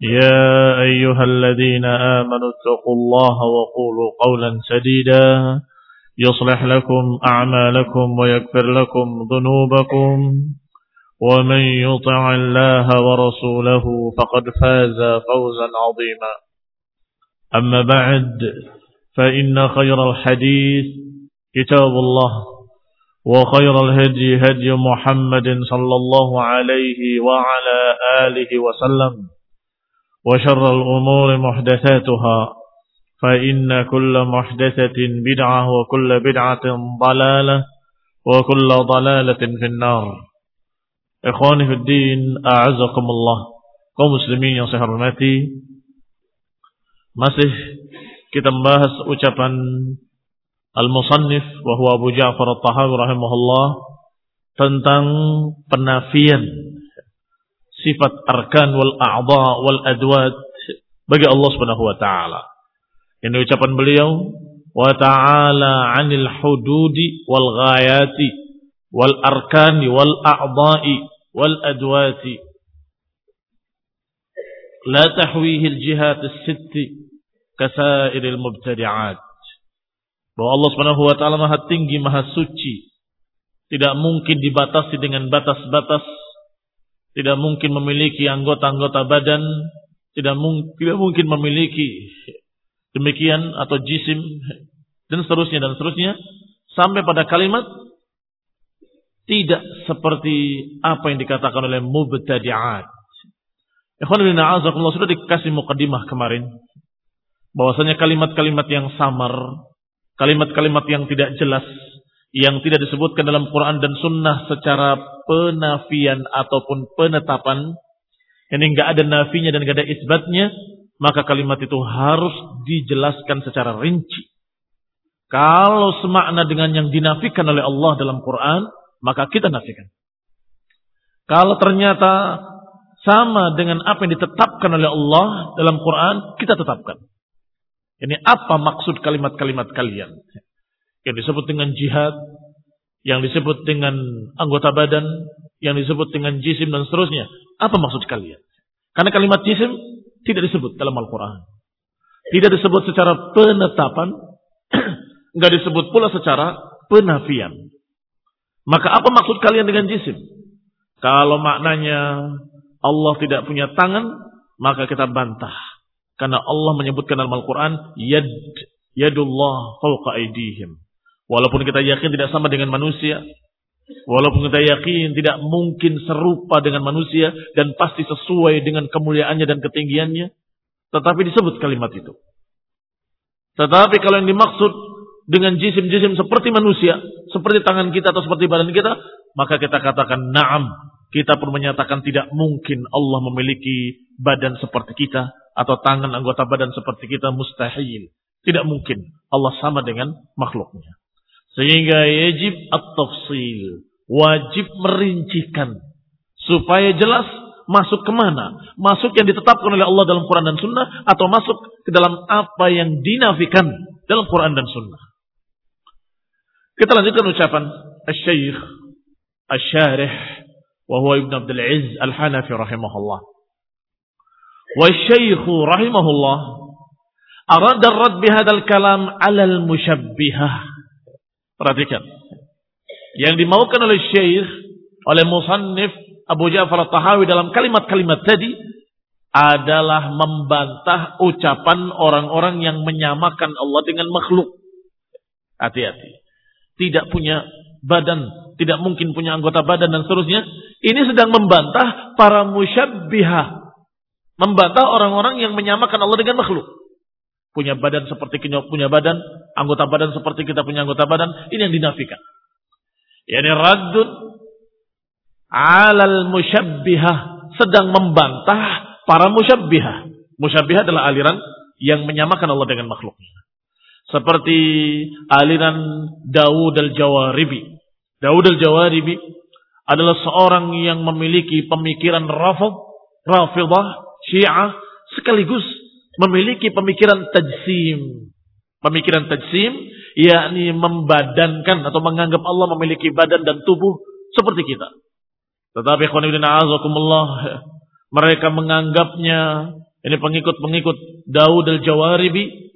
يا أيها الذين آمنوا اتقوا الله وقولوا قولا سديدا. يصلح لكم أعمالكم ويكفر لكم ذنوبكم. ومن يطع الله ورسوله فقد فاز فوزا عظيما. أما بعد فإن خير الحديث كتاب الله وخير الهدي هدي محمد صلى الله عليه وعلى آله وسلم. وشر الأمور محدثاتها فإن كل محدثة بدعة وكل بدعة ضلالة وكل ضلالة في النار. إخواني في الدين أعزكم الله. قوم مسلمين يا صحر المتي masih kita membahas ucapan Al-Musannif wa huwa Abu Ja'far At-Tahawi tentang penafian. Sifat arkan wal a'dha wal adwat bagi Allah Subhanahu wa taala. Ini ucapan beliau wa ta'ala 'anil hududi wal ghayati wal arkani wal a'dha'i wal adwati la tahwihi al jihat as-sitt kasair al mubtadi'at. Bahwa Allah Subhanahu wa taala Maha tinggi, Maha suci. Tidak mungkin dibatasi dengan batas-batas tidak mungkin memiliki anggota-anggota badan, tidak, mung tidak mungkin memiliki demikian atau jisim. Dan seterusnya dan seterusnya. Sampai pada kalimat tidak seperti apa yang dikatakan oleh mubtadi'at. Ikhwan bin a'azakumullah sudah dikasih mukadimah kemarin. Bahwasanya kalimat-kalimat yang samar, kalimat-kalimat yang tidak jelas yang tidak disebutkan dalam Quran dan Sunnah secara penafian ataupun penetapan, ini nggak ada nafinya dan nggak ada isbatnya, maka kalimat itu harus dijelaskan secara rinci. Kalau semakna dengan yang dinafikan oleh Allah dalam Quran, maka kita nafikan. Kalau ternyata sama dengan apa yang ditetapkan oleh Allah dalam Quran, kita tetapkan. Ini apa maksud kalimat-kalimat kalian? yang disebut dengan jihad, yang disebut dengan anggota badan, yang disebut dengan jisim dan seterusnya. Apa maksud kalian? Karena kalimat jisim tidak disebut dalam Al-Quran. Tidak disebut secara penetapan, nggak disebut pula secara penafian. Maka apa maksud kalian dengan jisim? Kalau maknanya Allah tidak punya tangan, maka kita bantah. Karena Allah menyebutkan dalam Al-Quran, Yad, Yadullah fauqa aidihim. Walaupun kita yakin tidak sama dengan manusia, walaupun kita yakin tidak mungkin serupa dengan manusia dan pasti sesuai dengan kemuliaannya dan ketinggiannya, tetapi disebut kalimat itu. Tetapi kalau yang dimaksud dengan jisim-jisim seperti manusia, seperti tangan kita atau seperti badan kita, maka kita katakan na'am. Kita pun menyatakan tidak mungkin Allah memiliki badan seperti kita atau tangan anggota badan seperti kita mustahil. Tidak mungkin Allah sama dengan makhluknya. Sehingga yajib at-tafsil. Wajib merincikan. Supaya jelas masuk ke mana. Masuk yang ditetapkan oleh Allah dalam Quran dan Sunnah. Atau masuk ke dalam apa yang dinafikan dalam Quran dan Sunnah. Kita lanjutkan ucapan Al-Syeikh Al-Syarih wa huwa Ibn Abdul Aziz Al-Hanafi rahimahullah. Wa Syekh rahimahullah arada rad bihadzal kalam 'ala al-musyabbihah. Perhatikan. Yang dimaukan oleh Syekh oleh musannif Abu Ja'far At-Tahawi dalam kalimat-kalimat tadi adalah membantah ucapan orang-orang yang menyamakan Allah dengan makhluk. Hati-hati. Tidak punya badan, tidak mungkin punya anggota badan dan seterusnya. Ini sedang membantah para musyabbihah. Membantah orang-orang yang menyamakan Allah dengan makhluk. Punya badan seperti kita punya badan, anggota badan seperti kita punya anggota badan, ini yang dinafikan. Yani raddun alal musyabbihah sedang membantah para musyabbihah. Musyabbihah adalah aliran yang menyamakan Allah dengan makhluknya. Seperti aliran Dawud al-Jawaribi. Dawud al-Jawaribi adalah seorang yang memiliki pemikiran rafid, rafidah, syiah, sekaligus memiliki pemikiran tajsim. Pemikiran tajsim, yakni membadankan atau menganggap Allah memiliki badan dan tubuh seperti kita. Tetapi azakumullah mereka menganggapnya ini pengikut-pengikut Daud al-Jawaribi.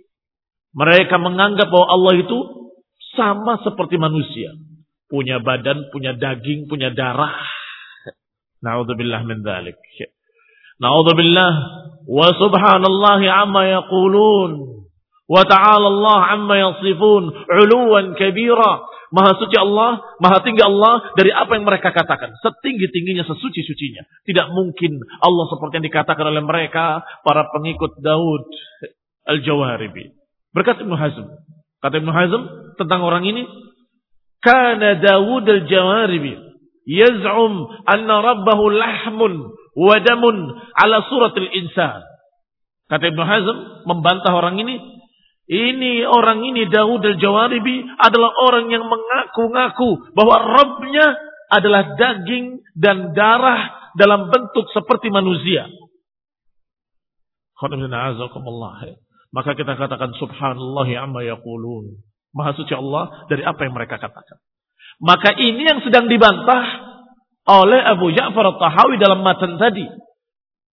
Mereka menganggap bahwa Allah itu sama seperti manusia. Punya badan, punya daging, punya darah. Na'udzubillah min dhalik. Na'udzubillah. Wa subhanallahi amma yaqulun. Wa ta'ala Allah amma yasifun. Uluwan kabira. Maha suci Allah, maha tinggi Allah dari apa yang mereka katakan. Setinggi-tingginya, sesuci-sucinya. Tidak mungkin Allah seperti yang dikatakan oleh mereka, para pengikut Daud Al-Jawaribi. Berkata Ibn Hazm. Kata Ibn Hazm tentang orang ini. Kana Dawud Al-Jawaribi. Yaz'um anna rabbahu lahmun wadamun ala suratil insan. Kata Ibn Hazm membantah orang ini ini orang ini Daud al-Jawaribi adalah orang yang mengaku-ngaku bahwa Rabbnya adalah daging dan darah dalam bentuk seperti manusia. Maka kita katakan subhanallah amma yaqulun. Maha suci Allah dari apa yang mereka katakan. Maka ini yang sedang dibantah oleh Abu Ja'far al-Tahawi dalam matan tadi.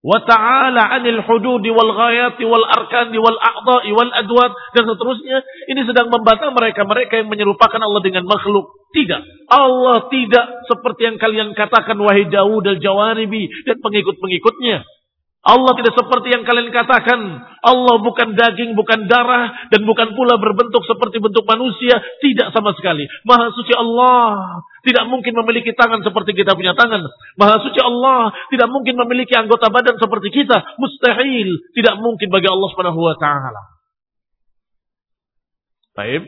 Wa ta'ala 'anil hududi wal ghayati wal arkani wal a'dha'i wal adwat dan seterusnya. Ini sedang membantah mereka-mereka yang menyerupakan Allah dengan makhluk. Tidak. Allah tidak seperti yang kalian katakan wahai Dawud al-Jawaribi dan pengikut-pengikutnya Allah tidak seperti yang kalian katakan. Allah bukan daging, bukan darah, dan bukan pula berbentuk seperti bentuk manusia. Tidak sama sekali. Maha suci Allah tidak mungkin memiliki tangan seperti kita punya tangan. Maha suci Allah tidak mungkin memiliki anggota badan seperti kita. Mustahil. Tidak mungkin bagi Allah subhanahu wa ta'ala. Baik.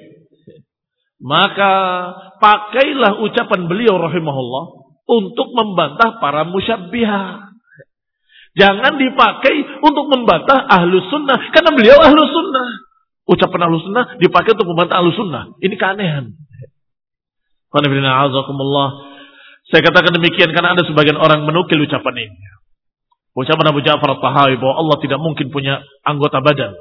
Maka pakailah ucapan beliau rahimahullah untuk membantah para musyabbihah. Jangan dipakai untuk membantah ahlu sunnah. Karena beliau ahlu sunnah. Ucapan ahlu sunnah dipakai untuk membantah ahlu sunnah. Ini keanehan. Saya katakan demikian karena ada sebagian orang menukil ucapan ini. Ucapan Abu Ja'far al-Tahawi bahwa Allah tidak mungkin punya anggota badan.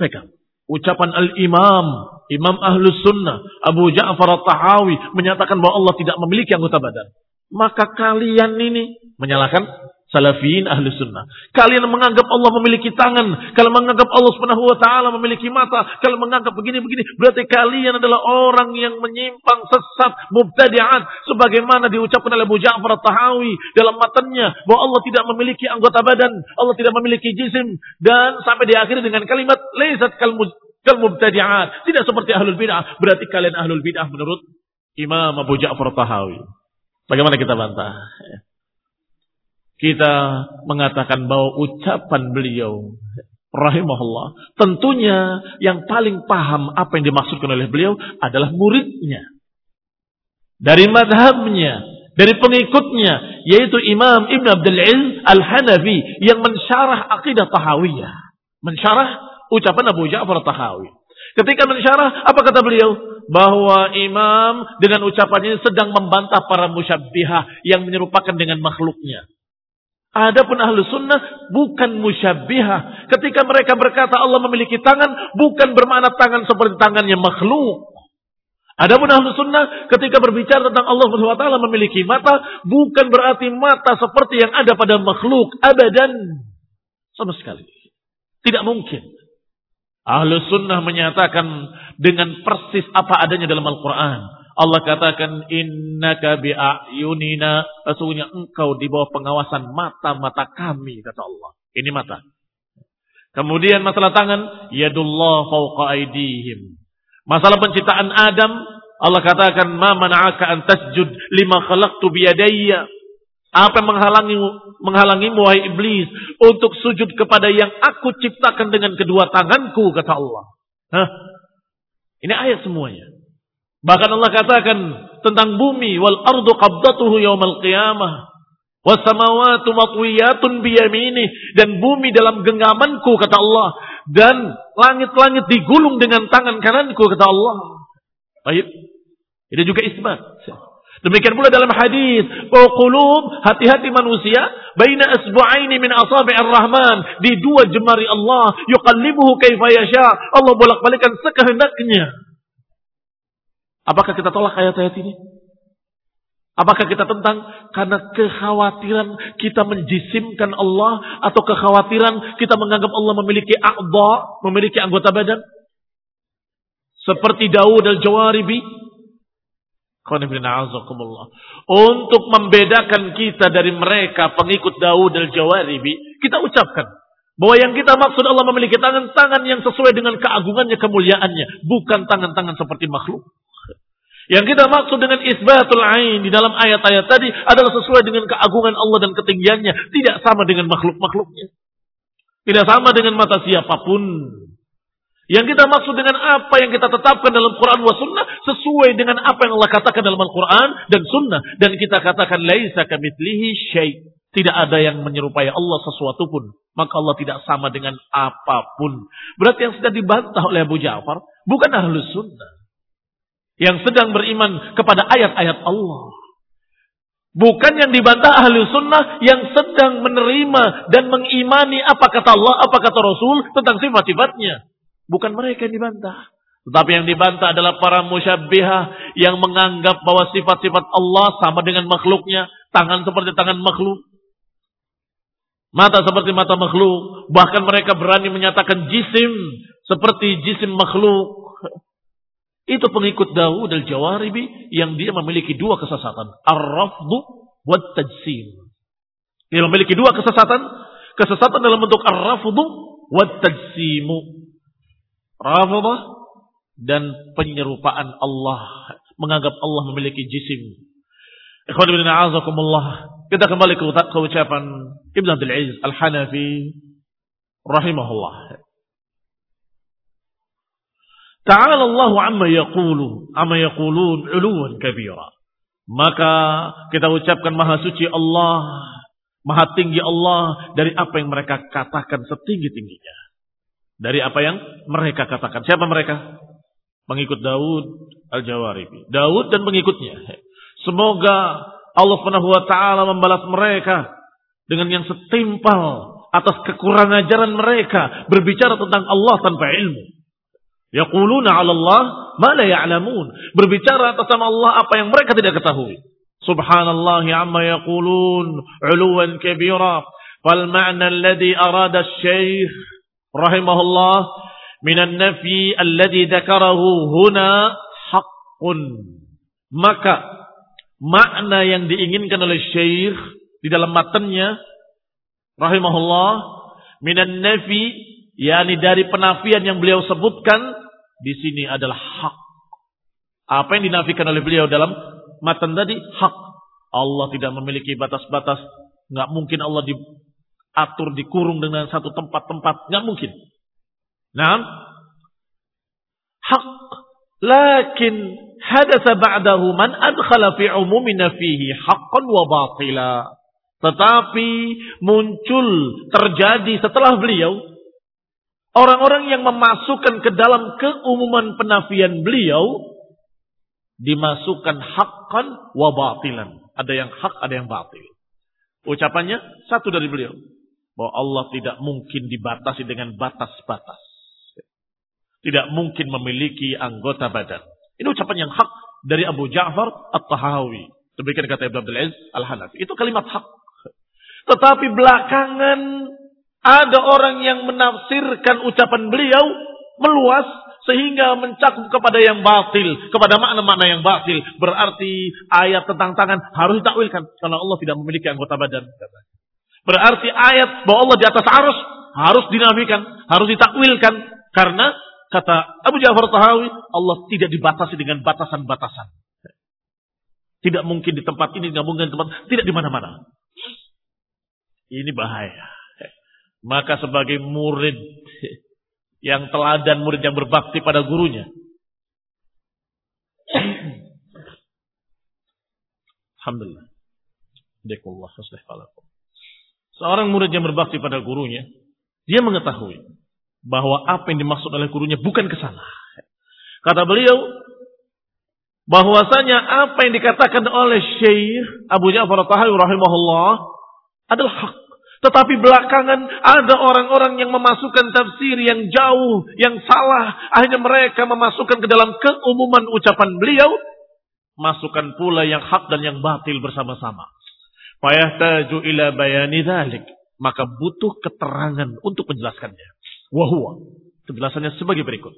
Pegang. Ucapan al-imam, imam ahlu sunnah, Abu Ja'far al-Tahawi menyatakan bahwa Allah tidak memiliki anggota badan. Maka kalian ini menyalahkan Salafiyin ahli sunnah. Kalian menganggap Allah memiliki tangan. Kalau menganggap Allah subhanahu wa ta'ala memiliki mata. Kalau menganggap begini-begini. Berarti kalian adalah orang yang menyimpang sesat. Mubtadi'at. Sebagaimana diucapkan oleh Abu Ja'far tahawi dalam matanya. Bahwa Allah tidak memiliki anggota badan. Allah tidak memiliki jisim. Dan sampai diakhiri dengan kalimat. Laisat kal mubtadi'at. Tidak seperti ahlul bid'ah. Berarti kalian ahlul bid'ah menurut Imam Abu Ja'far tahawi. Bagaimana kita bantah? Kita mengatakan bahwa ucapan beliau rahimahullah tentunya yang paling paham apa yang dimaksudkan oleh beliau adalah muridnya. Dari madhabnya dari pengikutnya yaitu Imam Ibn Abdul Aziz Al-Hanafi yang mensyarah akidah Tahawiyah. Mensyarah ucapan Abu Ja'far Tahawi. Ketika mensyarah apa kata beliau? Bahwa imam dengan ucapannya sedang membantah para musyabbihah yang menyerupakan dengan makhluknya Adapun ahlu sunnah bukan musyabihah. Ketika mereka berkata Allah memiliki tangan, bukan bermakna tangan seperti tangannya makhluk. Adapun ahlu sunnah ketika berbicara tentang Allah SWT memiliki mata, bukan berarti mata seperti yang ada pada makhluk. Abadan. Sama sekali. Tidak mungkin. Ahlu sunnah menyatakan dengan persis apa adanya dalam Al-Quran. Allah katakan innaka bi'ayunina sesungguhnya engkau di bawah pengawasan mata-mata kami kata Allah. Ini mata. Kemudian masalah tangan yadullah fawqa aidihim. Masalah penciptaan Adam Allah katakan ma mana'aka an tasjud lima khalaqtu biyadayya. Apa yang menghalangi menghalangi wahai iblis untuk sujud kepada yang aku ciptakan dengan kedua tanganku kata Allah. Hah? Ini ayat semuanya. Bahkan Allah katakan tentang bumi wal ardu qabdatuhu yaumal qiyamah. Was samawati matwiyatun biyamini dan bumi dalam genggamanku kata Allah dan langit-langit digulung dengan tangan kananku kata Allah. Baik. Itu juga isbat. Demikian pula dalam hadis bahwa qulub hati-hati manusia baina asbu'aini min asabi'ir rahman di dua jemari Allah yuqallibuhu kaifa yasha. Allah bolak-balikan sekehendaknya. Apakah kita tolak ayat-ayat ini? Apakah kita tentang karena kekhawatiran kita menjisimkan Allah atau kekhawatiran kita menganggap Allah memiliki a'dha, memiliki anggota badan? Seperti Daud al-Jawaribi. Untuk membedakan kita dari mereka pengikut Daud al-Jawaribi, kita ucapkan bahwa yang kita maksud Allah memiliki tangan-tangan yang sesuai dengan keagungannya, kemuliaannya, bukan tangan-tangan seperti makhluk. Yang kita maksud dengan isbatul ain di dalam ayat-ayat tadi adalah sesuai dengan keagungan Allah dan ketinggiannya. Tidak sama dengan makhluk-makhluknya. Tidak sama dengan mata siapa pun. Yang kita maksud dengan apa yang kita tetapkan dalam Quran wa sunnah sesuai dengan apa yang Allah katakan dalam Al-Quran dan sunnah. Dan kita katakan laisa kamitslihi syai. Tidak ada yang menyerupai Allah sesuatu pun. Maka Allah tidak sama dengan apa pun. Berarti yang sudah dibantah oleh Abu Ja'far bukan ahlus sunnah yang sedang beriman kepada ayat-ayat Allah. Bukan yang dibantah ahli sunnah yang sedang menerima dan mengimani apa kata Allah, apa kata Rasul tentang sifat-sifatnya. Bukan mereka yang dibantah. Tetapi yang dibantah adalah para musyabbihah yang menganggap bahwa sifat-sifat Allah sama dengan makhluknya. Tangan seperti tangan makhluk. Mata seperti mata makhluk. Bahkan mereka berani menyatakan jisim seperti jisim makhluk. Itu pengikut Dawud al-Jawaribi yang dia memiliki dua kesesatan. Ar-rafdu wa tajsim. Dia memiliki dua kesesatan. Kesesatan dalam bentuk ar-rafdu wa tajsimu. Rafadah dan penyerupaan Allah. Menganggap Allah memiliki jisim. Ikhwan ibn a'azakumullah. Kita kembali ke, ucapan Ibn Abdul Aziz al-Hanafi. Rahimahullah. Ta'ala Allah amma yaqulu, amma yaqulun uluwan kabira. Maka kita ucapkan maha suci Allah, maha tinggi Allah dari apa yang mereka katakan setinggi-tingginya. Dari apa yang mereka katakan. Siapa mereka? Pengikut Daud Al-Jawaribi. Daud dan pengikutnya. Semoga Allah Subhanahu wa taala membalas mereka dengan yang setimpal atas kekurangan ajaran mereka berbicara tentang Allah tanpa ilmu. Yaquluna 'ala Allah ma la ya'lamun. Berbicara atas nama Allah apa yang mereka tidak ketahui. Subhanallah amma yaqulun 'uluwan kabira. Fal ma'na alladhi arada asy-syekh rahimahullah min an-nafi alladhi dzakarahu huna haqqun. Maka makna yang diinginkan oleh syekh di dalam matanya rahimahullah minan nafi yakni dari penafian yang beliau sebutkan di sini adalah hak. Apa yang dinafikan oleh beliau dalam matan tadi hak. Allah tidak memiliki batas-batas, nggak mungkin Allah diatur dikurung dengan satu tempat-tempat, nggak mungkin. Nah, hak. Lakin hadasa ba'dahu man adkhala fi umumina fihi haqqan wa batila. Tetapi muncul terjadi setelah beliau Orang-orang yang memasukkan ke dalam keumuman penafian beliau dimasukkan hakkan wa batilan. Ada yang hak, ada yang batil. Ucapannya satu dari beliau. Bahwa Allah tidak mungkin dibatasi dengan batas-batas. Tidak mungkin memiliki anggota badan. Ini ucapan yang hak dari Abu Ja'far At-Tahawi. Demikian kata Ibn Abdul Aziz Al-Hanafi. Itu kalimat hak. Tetapi belakangan ada orang yang menafsirkan ucapan beliau meluas sehingga mencakup kepada yang batil, kepada makna-makna yang batil. Berarti ayat tentang tangan harus ditakwilkan karena Allah tidak memiliki anggota badan. Berarti ayat bahwa Allah di atas arus harus dinafikan, harus ditakwilkan karena kata Abu Ja'far Tahawi, Allah tidak dibatasi dengan batasan-batasan. Tidak mungkin di tempat ini, tidak mungkin di tempat, tidak di mana-mana. Ini bahaya. Maka sebagai murid yang teladan, murid yang berbakti pada gurunya. Alhamdulillah. Seorang murid yang berbakti pada gurunya, dia mengetahui bahwa apa yang dimaksud oleh gurunya bukan ke sana. Kata beliau, bahwasanya apa yang dikatakan oleh Syekh Abu Ja'far Tahawi rahimahullah adalah hak. Tetapi belakangan ada orang-orang yang memasukkan tafsir yang jauh, yang salah. Akhirnya mereka memasukkan ke dalam keumuman ucapan beliau. Masukkan pula yang hak dan yang batil bersama-sama. Fayahtaju ila bayani dhalik. Maka butuh keterangan untuk menjelaskannya. Wahuwa. Penjelasannya sebagai berikut.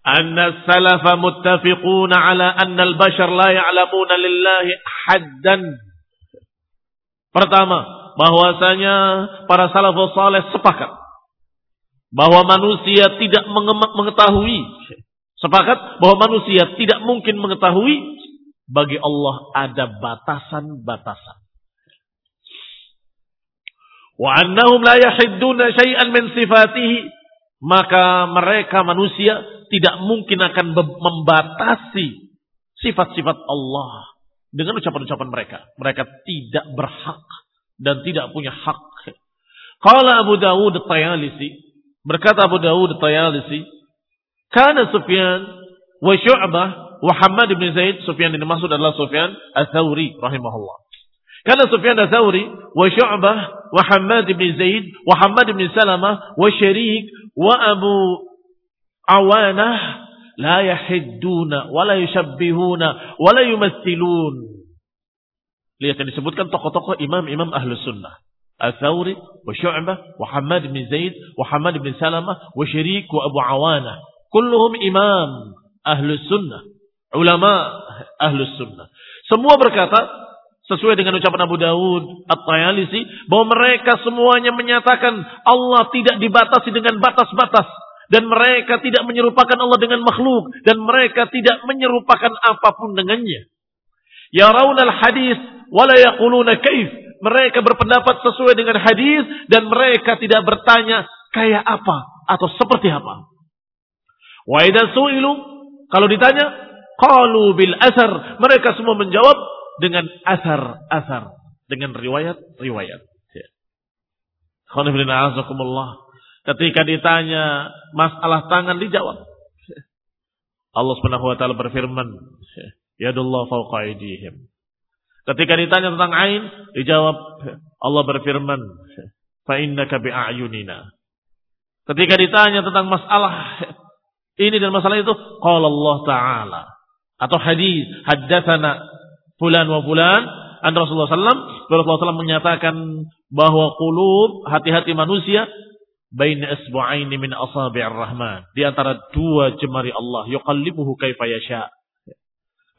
Anna salafa muttafiquna ala anna al-bashar la ya'lamuna lillahi haddan. Pertama, bahwasanya para salafus saleh sepakat bahwa manusia tidak mengetahui sepakat bahwa manusia tidak mungkin mengetahui bagi Allah ada batasan-batasan. Wa annahum la yahidduna syai'an min sifatihi maka mereka manusia tidak mungkin akan membatasi sifat-sifat Allah dengan ucapan-ucapan mereka. Mereka tidak berhak dan tidak punya hak. Kalau Abu Dawud At-Tayalisi, berkata Abu Dawud At-Tayalisi, kana Sufyan wa Syu'bah wa Hamad bin Zaid, Sufyan ini maksud adalah Sufyan Ats-Tsauri rahimahullah. Kana Sufyan Ats-Tsauri wa Syu'bah wa Hamad bin Zaid wa Hamad bin Salamah wa Syarik wa Abu Awanah la yahidduna wa la yushabbihuna wa la yumathilun Lihat yang disebutkan tokoh-tokoh imam-imam ahlu sunnah. Al-Thawri, wa Syu'bah, wa Hamad bin Zaid, wa Hamad bin Salamah, wa Syirik, wa Abu Awana. Kulluhum imam ahlu sunnah. Ulama ahlu sunnah. Semua berkata, sesuai dengan ucapan Abu Dawud At-Tayalisi, bahwa mereka semuanya menyatakan Allah tidak dibatasi dengan batas-batas. Dan mereka tidak menyerupakan Allah dengan makhluk. Dan mereka tidak menyerupakan apa pun dengannya. Ya raunal hadis wala yaquluna kaif. Mereka berpendapat sesuai dengan hadis dan mereka tidak bertanya kayak apa atau seperti apa. Wa idza su'ilu kalau ditanya qalu bil asar, mereka semua menjawab dengan asar-asar, dengan riwayat-riwayat. Ya. Ketika ditanya masalah tangan dijawab. Allah Subhanahu wa taala berfirman, Yadullah fauqa aydihim. Ketika ditanya tentang ain, dijawab Allah berfirman, "Fa innaka bi'ayunina." Ketika ditanya tentang masalah ini dan masalah itu, qala Allah taala atau hadis haddatsana fulan wa fulan an Rasulullah sallam Rasulullah sallam menyatakan bahwa qulub hati-hati manusia baina isbu'aini min asabi'ir rahman di antara dua jemari Allah yuqallibuhu kaifa yasha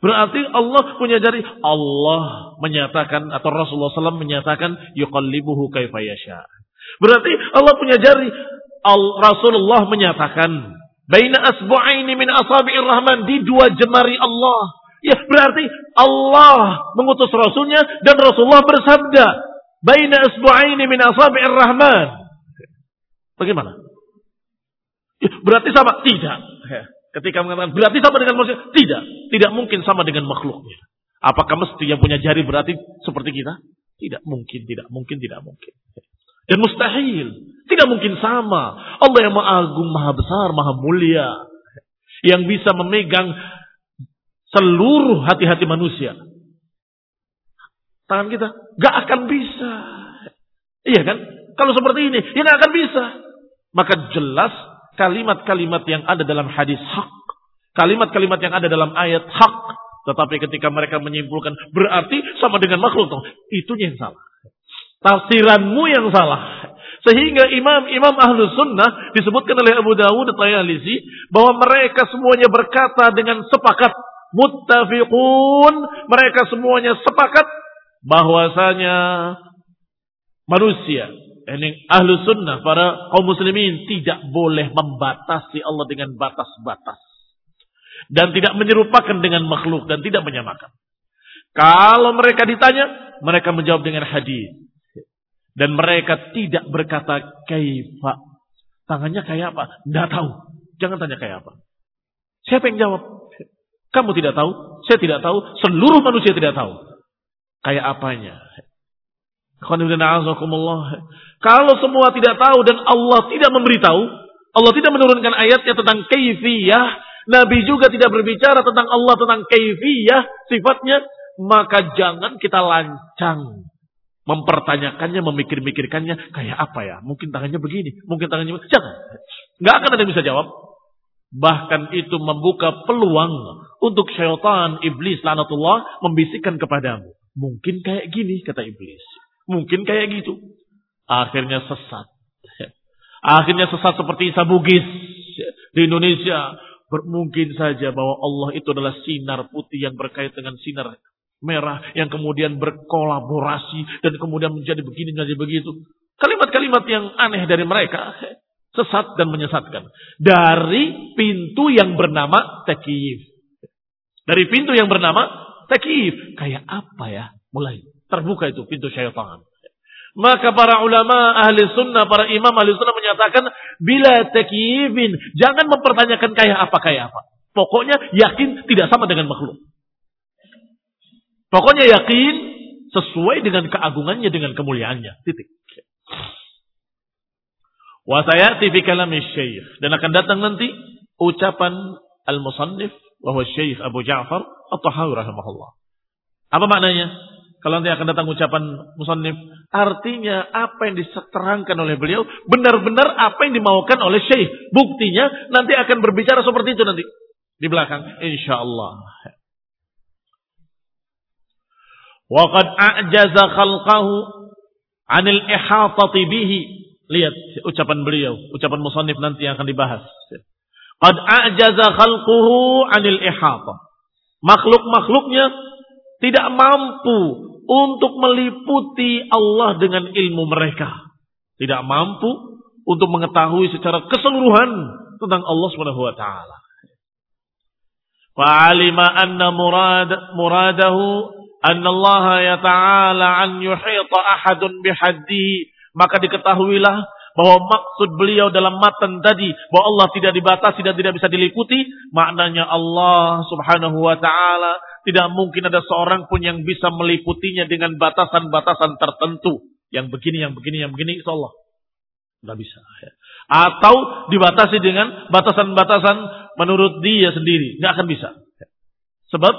Berarti Allah punya jari. Allah menyatakan atau Rasulullah SAW menyatakan yuqallibuhu kaifa yasha. Berarti Allah punya jari. Al Rasulullah menyatakan baina asbu'aini min asabi'ir rahman di dua jemari Allah. Ya berarti Allah mengutus Rasulnya dan Rasulullah bersabda baina asbu'aini min asabi'ir rahman. Bagaimana? Ya, berarti sama? Tidak. Ketika mengatakan berarti sama dengan manusia, tidak, tidak mungkin sama dengan makhluknya. Apakah mesti yang punya jari berarti seperti kita? Tidak mungkin, tidak mungkin, tidak mungkin. Dan mustahil, tidak mungkin sama. Allah yang maha agung, maha besar, maha mulia, yang bisa memegang seluruh hati-hati manusia. tangan kita? Gak akan bisa. Iya kan? Kalau seperti ini, ya akan bisa. Maka jelas kalimat-kalimat yang ada dalam hadis hak. Kalimat-kalimat yang ada dalam ayat hak. Tetapi ketika mereka menyimpulkan berarti sama dengan makhluk. Itu yang salah. Tafsiranmu yang salah. Sehingga imam-imam ahlu sunnah disebutkan oleh Abu Dawud Tayalisi bahwa mereka semuanya berkata dengan sepakat muttafiqun mereka semuanya sepakat bahwasanya manusia ini ahlu sunnah para kaum muslimin tidak boleh membatasi Allah dengan batas-batas dan tidak menyerupakan dengan makhluk dan tidak menyamakan kalau mereka ditanya mereka menjawab dengan hadis dan mereka tidak berkata kaifa. Tangannya kayak apa? Tidak tahu. Jangan tanya kayak apa. Siapa yang jawab? Kamu tidak tahu, saya tidak tahu, seluruh manusia tidak tahu. Kayak apanya? Kalau semua tidak tahu dan Allah tidak memberitahu, Allah tidak menurunkan ayatnya tentang kaifiyah, Nabi juga tidak berbicara tentang Allah tentang kaifiyah, sifatnya, maka jangan kita lancang mempertanyakannya, memikir-mikirkannya, kayak apa ya? Mungkin tangannya begini, mungkin tangannya begini. Jangan. Nggak akan ada yang bisa jawab. Bahkan itu membuka peluang untuk syaitan, iblis, lanatullah, membisikkan kepadamu. Mungkin kayak gini, kata iblis. Mungkin kayak gitu. Akhirnya sesat. Akhirnya sesat seperti Isa Bugis di Indonesia. Mungkin saja bahwa Allah itu adalah sinar putih yang berkait dengan sinar merah yang kemudian berkolaborasi dan kemudian menjadi begini menjadi begitu. Kalimat-kalimat yang aneh dari mereka sesat dan menyesatkan. Dari pintu yang bernama tekif. Dari pintu yang bernama tekif. Kayak apa ya? Mulai terbuka itu pintu syaitan. Maka para ulama ahli sunnah, para imam ahli sunnah menyatakan bila tekifin, jangan mempertanyakan kayak apa kayak apa. Pokoknya yakin tidak sama dengan makhluk. Pokoknya yakin sesuai dengan keagungannya, dengan kemuliaannya. Titik. Wa sayati fi kalami. Dan akan datang nanti ucapan al-musannif bahwa syekh Abu Ja'far at-Tahawi rahimahullah. Apa maknanya? Kalau nanti akan datang ucapan musannif, artinya apa yang diterangkan oleh beliau benar-benar apa yang dimaukan oleh syekh. Buktinya nanti akan berbicara seperti itu nanti di belakang insyaallah. Waqad a'jaza khalqahu 'anil ihatati bihi. Lihat ucapan beliau, ucapan musannif nanti yang akan dibahas. Qad a'jaza khalquhu 'anil ihata. Makhluk-makhluknya tidak mampu untuk meliputi Allah dengan ilmu mereka. Tidak mampu untuk mengetahui secara keseluruhan tentang Allah Subhanahu wa taala. Fa'alima anna murad muradahu anna Allah ya ta'ala an yuhita ahadun bihaddihi maka diketahuilah bahwa maksud beliau dalam matan tadi bahwa Allah tidak dibatasi dan tidak bisa diliputi maknanya Allah subhanahu wa ta'ala tidak mungkin ada seorang pun yang bisa meliputinya dengan batasan-batasan tertentu. Yang begini, yang begini, yang begini insya Allah. Tidak bisa atau dibatasi dengan batasan-batasan menurut dia sendiri. Nggak akan bisa. Sebab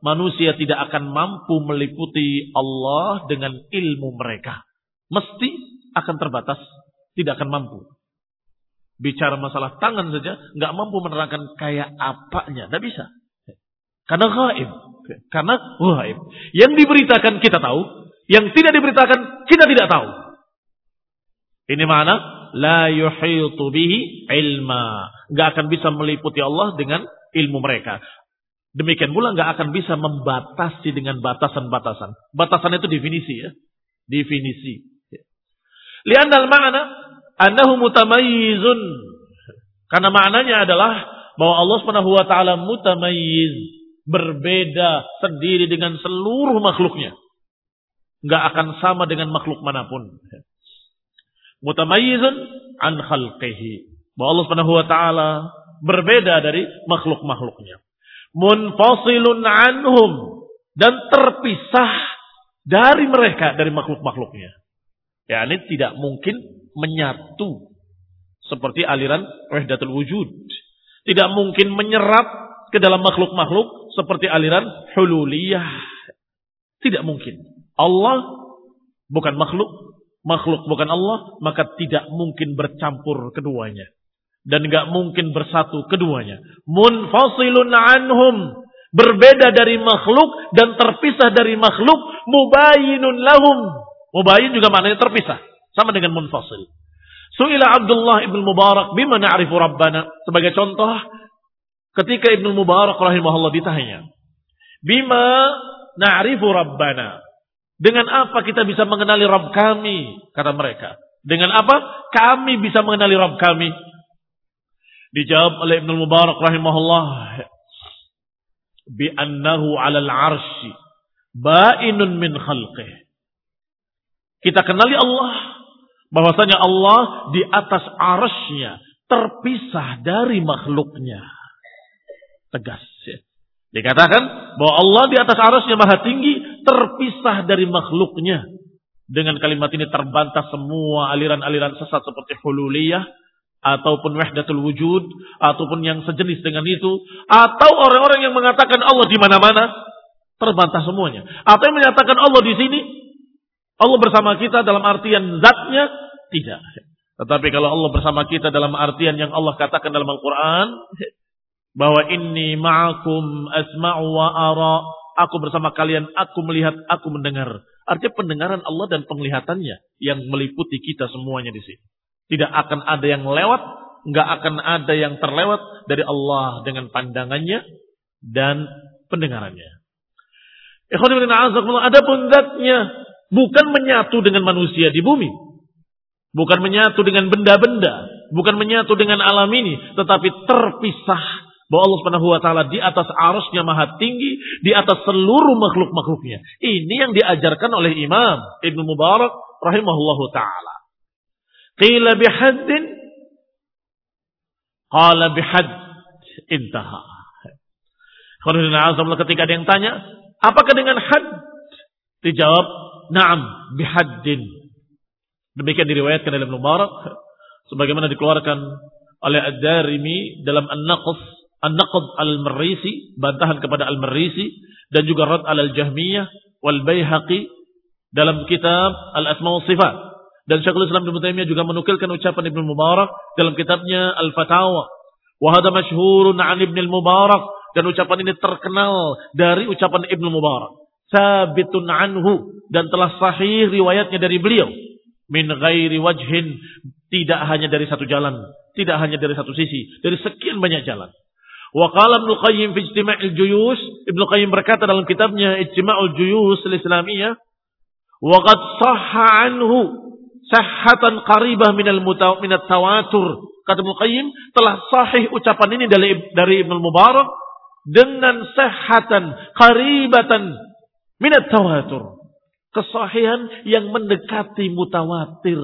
manusia tidak akan mampu meliputi Allah dengan ilmu mereka. Mesti akan terbatas, tidak akan mampu. Bicara masalah tangan saja, nggak mampu menerangkan kayak apanya, tidak bisa. Karena gaib, karena gaib. Yang diberitakan kita tahu, yang tidak diberitakan kita tidak tahu. Ini mana? La yuhitu bihi ilma. Nggak akan bisa meliputi Allah dengan ilmu mereka. Demikian pula nggak akan bisa membatasi dengan batasan-batasan. Batasan itu definisi ya. Definisi. Lianal makna annahu mutamayyizun. Karena maknanya adalah bahwa Allah Subhanahu wa taala mutamayyiz, berbeda sendiri dengan seluruh makhluknya. Nggak akan sama dengan makhluk mana pun. Mutamayyizun an khalqihi. Bahwa Allah Subhanahu wa taala berbeda dari makhluk-makhluknya munfasilun anhum dan terpisah dari mereka dari makhluk-makhluknya. Ya, ini tidak mungkin menyatu seperti aliran wahdatul wujud. Tidak mungkin menyerap ke dalam makhluk-makhluk seperti aliran hululiyah. Tidak mungkin. Allah bukan makhluk, makhluk bukan Allah, maka tidak mungkin bercampur keduanya. Dan nggak mungkin bersatu keduanya. Munfasilun anhum. Berbeda dari makhluk dan terpisah dari makhluk. Mubayinun lahum. Mubayin juga maknanya terpisah. Sama dengan munfasil. Su'ila Abdullah ibn Mubarak bima na'rifu Rabbana. Sebagai contoh, ketika Ibn Mubarak rahimahullah ditanya. Bima na'rifu Rabbana. Dengan apa kita bisa mengenali Rabb kami? Kata mereka. Dengan apa kami bisa mengenali Rabb kami? Dijawab oleh Ibn Mubarak rahimahullah. Bi'annahu alal arshi. Ba'inun min khalqih. Kita kenali Allah. Bahwasanya Allah di atas arasnya. Terpisah dari makhluknya. Tegas. Ya. Dikatakan bahwa Allah di atas arasnya maha tinggi terpisah dari makhluknya. Dengan kalimat ini terbantah semua aliran-aliran sesat seperti hululiyah ataupun wahdatul wujud ataupun yang sejenis dengan itu atau orang-orang yang mengatakan Allah di mana-mana terbantah semuanya. Atau yang menyatakan Allah di sini Allah bersama kita dalam artian zatnya tidak. Tetapi kalau Allah bersama kita dalam artian yang Allah katakan dalam Al-Qur'an bahwa inni ma'akum asma'u wa ara Aku bersama kalian, aku melihat, aku mendengar. Artinya pendengaran Allah dan penglihatannya yang meliputi kita semuanya di sini. Tidak akan ada yang lewat, nggak akan ada yang terlewat dari Allah dengan pandangannya dan pendengarannya. Ada pun zatnya bukan menyatu dengan manusia di bumi. Bukan menyatu dengan benda-benda. Bukan menyatu dengan alam ini. Tetapi terpisah bahwa Allah Subhanahu wa taala di atas arusnya maha tinggi, di atas seluruh makhluk-makhluknya. Ini yang diajarkan oleh Imam Ibnu Mubarak rahimahullahu taala. Qila bihaddin qala bihad intaha. Ketika ada yang tanya, apakah dengan had? Dijawab, na'am bihaddin. Demikian diriwayatkan oleh Ibnu Mubarak sebagaimana dikeluarkan oleh Ad-Darimi dalam An-Naqs An-Naqd al-Marisi, bantahan kepada al-Marisi dan juga Rad al-Jahmiyah wal Baihaqi dalam kitab Al-Asma wa Sifat. Dan Syekhul Islam Ibnu Taimiyah juga menukilkan ucapan Ibnu Mubarak dalam kitabnya Al-Fatawa. Wa hadha masyhurun 'an Ibnu Mubarak dan ucapan ini terkenal dari ucapan Ibnu Mubarak. Sabitun anhu dan telah sahih riwayatnya dari beliau min ghairi wajhin tidak hanya dari satu jalan, tidak hanya dari satu sisi, dari sekian banyak jalan. Wa qala Ibnu Qayyim fi Ijtima'il Juyus, Ibnu Qayyim berkata dalam kitabnya Ijtima'ul Juyus al-Islamiyah, wa qad sahha anhu sahhatan qaribah minal minat tawatur. Kata Ibnu Qayyim telah sahih ucapan ini dari dari Ibnu Mubarak dengan sahhatan qaribatan minat tawatur. Kesahihan yang mendekati mutawatir.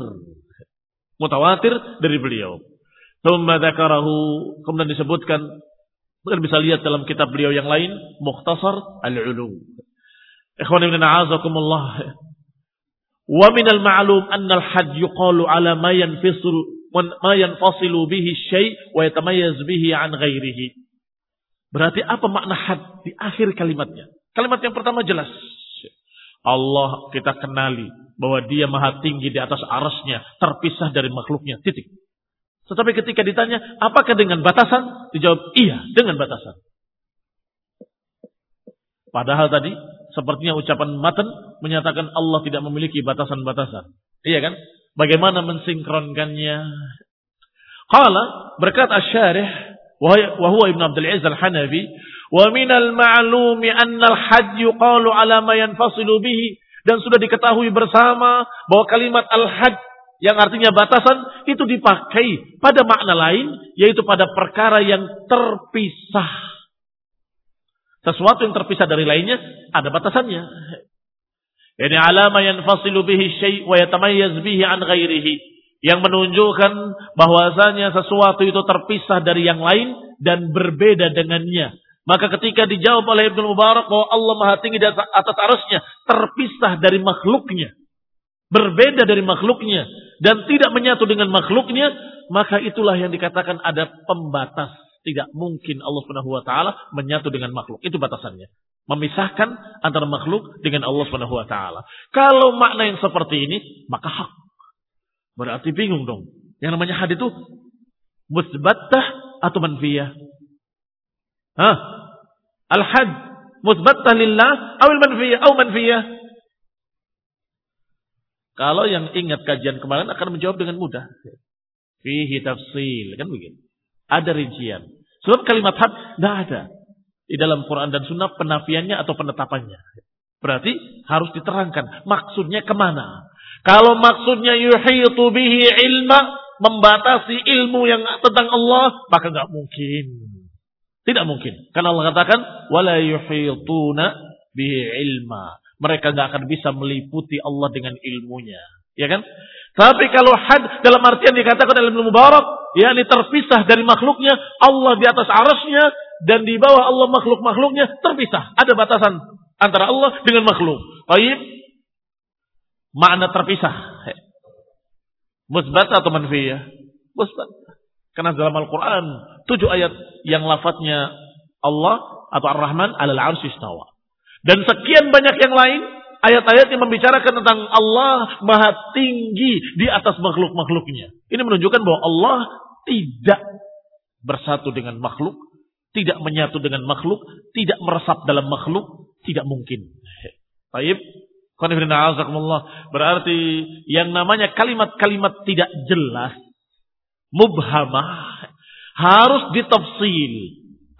Mutawatir dari beliau. Thumma kemudian disebutkan Mungkin bisa lihat dalam kitab beliau yang lain, Mukhtasar Al-Ulu. Ikhwan ibn a'azakumullah. Wa min al-ma'lum anna al-had yuqalu ala ma yanfisul ma yanfasilu bihi syai' wa yatamayyaz bihi an ghairihi. Berarti apa makna had di akhir kalimatnya? Kalimat yang pertama jelas. Allah kita kenali bahwa dia maha tinggi di atas arasnya, terpisah dari makhluknya. Titik. Tetapi ketika ditanya, apakah dengan batasan? Dijawab, iya, dengan batasan. Padahal tadi, sepertinya ucapan matan menyatakan Allah tidak memiliki batasan-batasan. Iya kan? Bagaimana mensinkronkannya? Qala berkat asy-syarih wa huwa Ibnu Abdul Aziz Al-Hanafi wa min al-ma'lumi anna al-hajj yuqalu ala ma yanfasilu dan sudah diketahui bersama bahwa kalimat al-hajj yang artinya batasan itu dipakai pada makna lain yaitu pada perkara yang terpisah. Sesuatu yang terpisah dari lainnya ada batasannya. Ini alama yang fasilu bihi syai' wa bihi an ghairihi. Yang menunjukkan bahwasanya sesuatu itu terpisah dari yang lain dan berbeda dengannya. Maka ketika dijawab oleh Ibnu Mubarak bahwa Allah Maha Tinggi di atas arusnya terpisah dari makhluknya berbeda dari makhluknya dan tidak menyatu dengan makhluknya, maka itulah yang dikatakan ada pembatas, Tidak mungkin Allah Subhanahu wa taala menyatu dengan makhluk. Itu batasannya. Memisahkan antara makhluk dengan Allah Subhanahu wa taala. Kalau makna yang seperti ini, maka hak. Berarti bingung dong. Yang namanya had itu musbattah atau manfiyah? Hah? Al-had musbattah lillah atau manfiyah atau manfiyah? Kalau yang ingat kajian kemarin akan menjawab dengan mudah. Fihi tafsil. Kan begitu. Ada rincian. Sebab kalimat had tidak ada. Di dalam Quran dan Sunnah penafiannya atau penetapannya. Berarti harus diterangkan. Maksudnya ke mana? Kalau maksudnya yuhitu bihi ilma. Membatasi ilmu yang tentang Allah. Maka nggak mungkin. Tidak mungkin. Karena Allah katakan. Wala yuhituna bihi ilma mereka nggak akan bisa meliputi Allah dengan ilmunya. Ya kan? Tapi kalau had dalam artian dikatakan dalam ilmu mubarak, yakni terpisah dari makhluknya, Allah di atas arasnya, dan di bawah Allah makhluk-makhluknya terpisah. Ada batasan antara Allah dengan makhluk. Baik, makna terpisah. Musbat atau manfiyah? Musbat. Karena dalam Al-Quran, tujuh ayat yang lafadznya Allah atau Ar-Rahman arus istawa. Dan sekian banyak yang lain ayat-ayat yang membicarakan tentang Allah maha tinggi di atas makhluk-makhluknya. Ini menunjukkan bahwa Allah tidak bersatu dengan makhluk, tidak menyatu dengan makhluk, tidak meresap dalam makhluk, tidak mungkin. Baik. Berarti yang namanya kalimat-kalimat tidak jelas, mubhamah, harus ditafsil.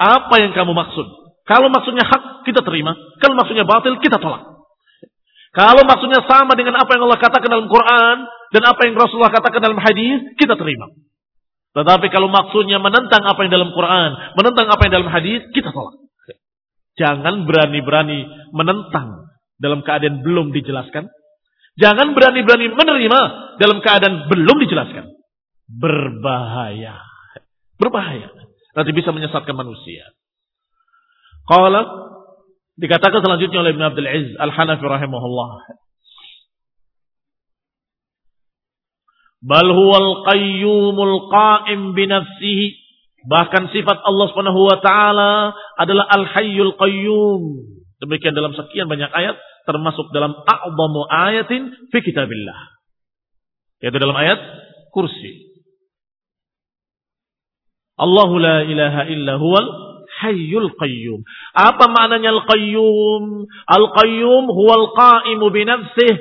Apa yang kamu maksud? Kalau maksudnya hak, kita terima. Kalau maksudnya batil, kita tolak. Kalau maksudnya sama dengan apa yang Allah katakan dalam Quran dan apa yang Rasulullah katakan dalam hadis, kita terima. Tetapi kalau maksudnya menentang apa yang dalam Quran, menentang apa yang dalam hadis, kita tolak. Jangan berani-berani menentang dalam keadaan belum dijelaskan. Jangan berani-berani menerima dalam keadaan belum dijelaskan. Berbahaya. Berbahaya. Nanti bisa menyesatkan manusia. Qala dikatakan selanjutnya oleh Ibn Abdul Aziz Al-Hanafi rahimahullah. Bal huwal qayyumul qa'im binafsihi. Bahkan sifat Allah Subhanahu wa taala adalah Al-Hayyul Qayyum. Demikian dalam sekian banyak ayat termasuk dalam a'zamu ayatin fi kitabillah. Yaitu dalam ayat kursi. Allahu la ilaha illa huwal Hayyul Qayyum. Apa maknanya Al-Qayyum? Al-Qayyum huwal qa'imu binafsih.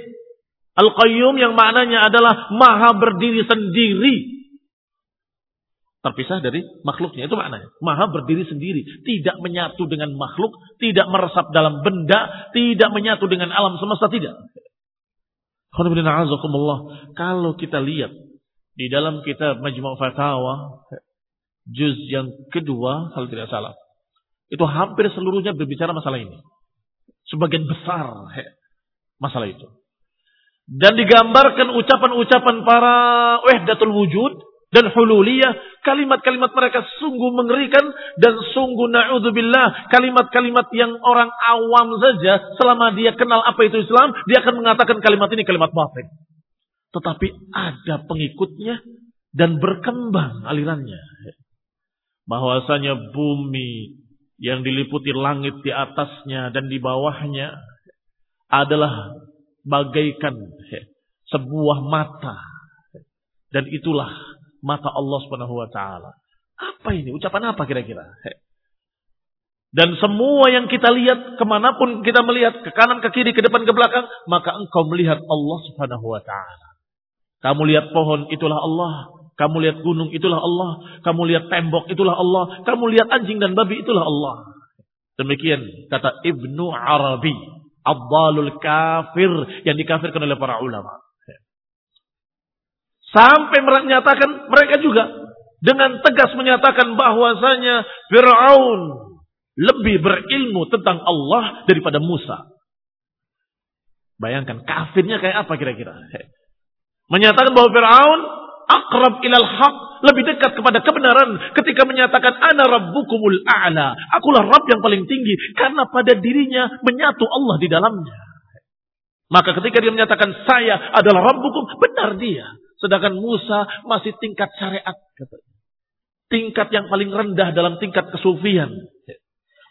Al-Qayyum yang maknanya adalah maha berdiri sendiri. Terpisah dari makhluknya. Itu maknanya. Maha berdiri sendiri. Tidak menyatu dengan makhluk. Tidak meresap dalam benda. Tidak menyatu dengan alam semesta. Tidak. Kalau kita lihat di dalam kitab Majmu' Fatawa juz yang kedua kalau tidak salah itu hampir seluruhnya berbicara masalah ini. Sebagian besar masalah itu. Dan digambarkan ucapan-ucapan para wahdatul wujud dan hululiyah. Kalimat-kalimat mereka sungguh mengerikan dan sungguh na'udzubillah. Kalimat-kalimat yang orang awam saja selama dia kenal apa itu Islam. Dia akan mengatakan kalimat ini kalimat batin. Tetapi ada pengikutnya dan berkembang alirannya. Bahwasanya bumi yang diliputi langit di atasnya dan di bawahnya adalah bagaikan sebuah mata dan itulah mata Allah Subhanahu wa taala. Apa ini? Ucapan apa kira-kira? Dan semua yang kita lihat, ke mana pun kita melihat, ke kanan, ke kiri, ke depan, ke belakang, maka engkau melihat Allah subhanahu wa ta'ala. Kamu lihat pohon, itulah Allah. Kamu lihat gunung itulah Allah. Kamu lihat tembok itulah Allah. Kamu lihat anjing dan babi itulah Allah. Demikian kata Ibnu Arabi. Abdalul kafir yang dikafirkan oleh para ulama. Sampai menyatakan mereka juga dengan tegas menyatakan bahwasanya Fir'aun lebih berilmu tentang Allah daripada Musa. Bayangkan kafirnya kayak apa kira-kira? Menyatakan bahwa Fir'aun akrab ilal haq, lebih dekat kepada kebenaran ketika menyatakan ana rabbukumul a'la. Akulah Rabb yang paling tinggi karena pada dirinya menyatu Allah di dalamnya. Maka ketika dia menyatakan saya adalah Rabbukum, benar dia. Sedangkan Musa masih tingkat syariat tingkat yang paling rendah dalam tingkat kesufian.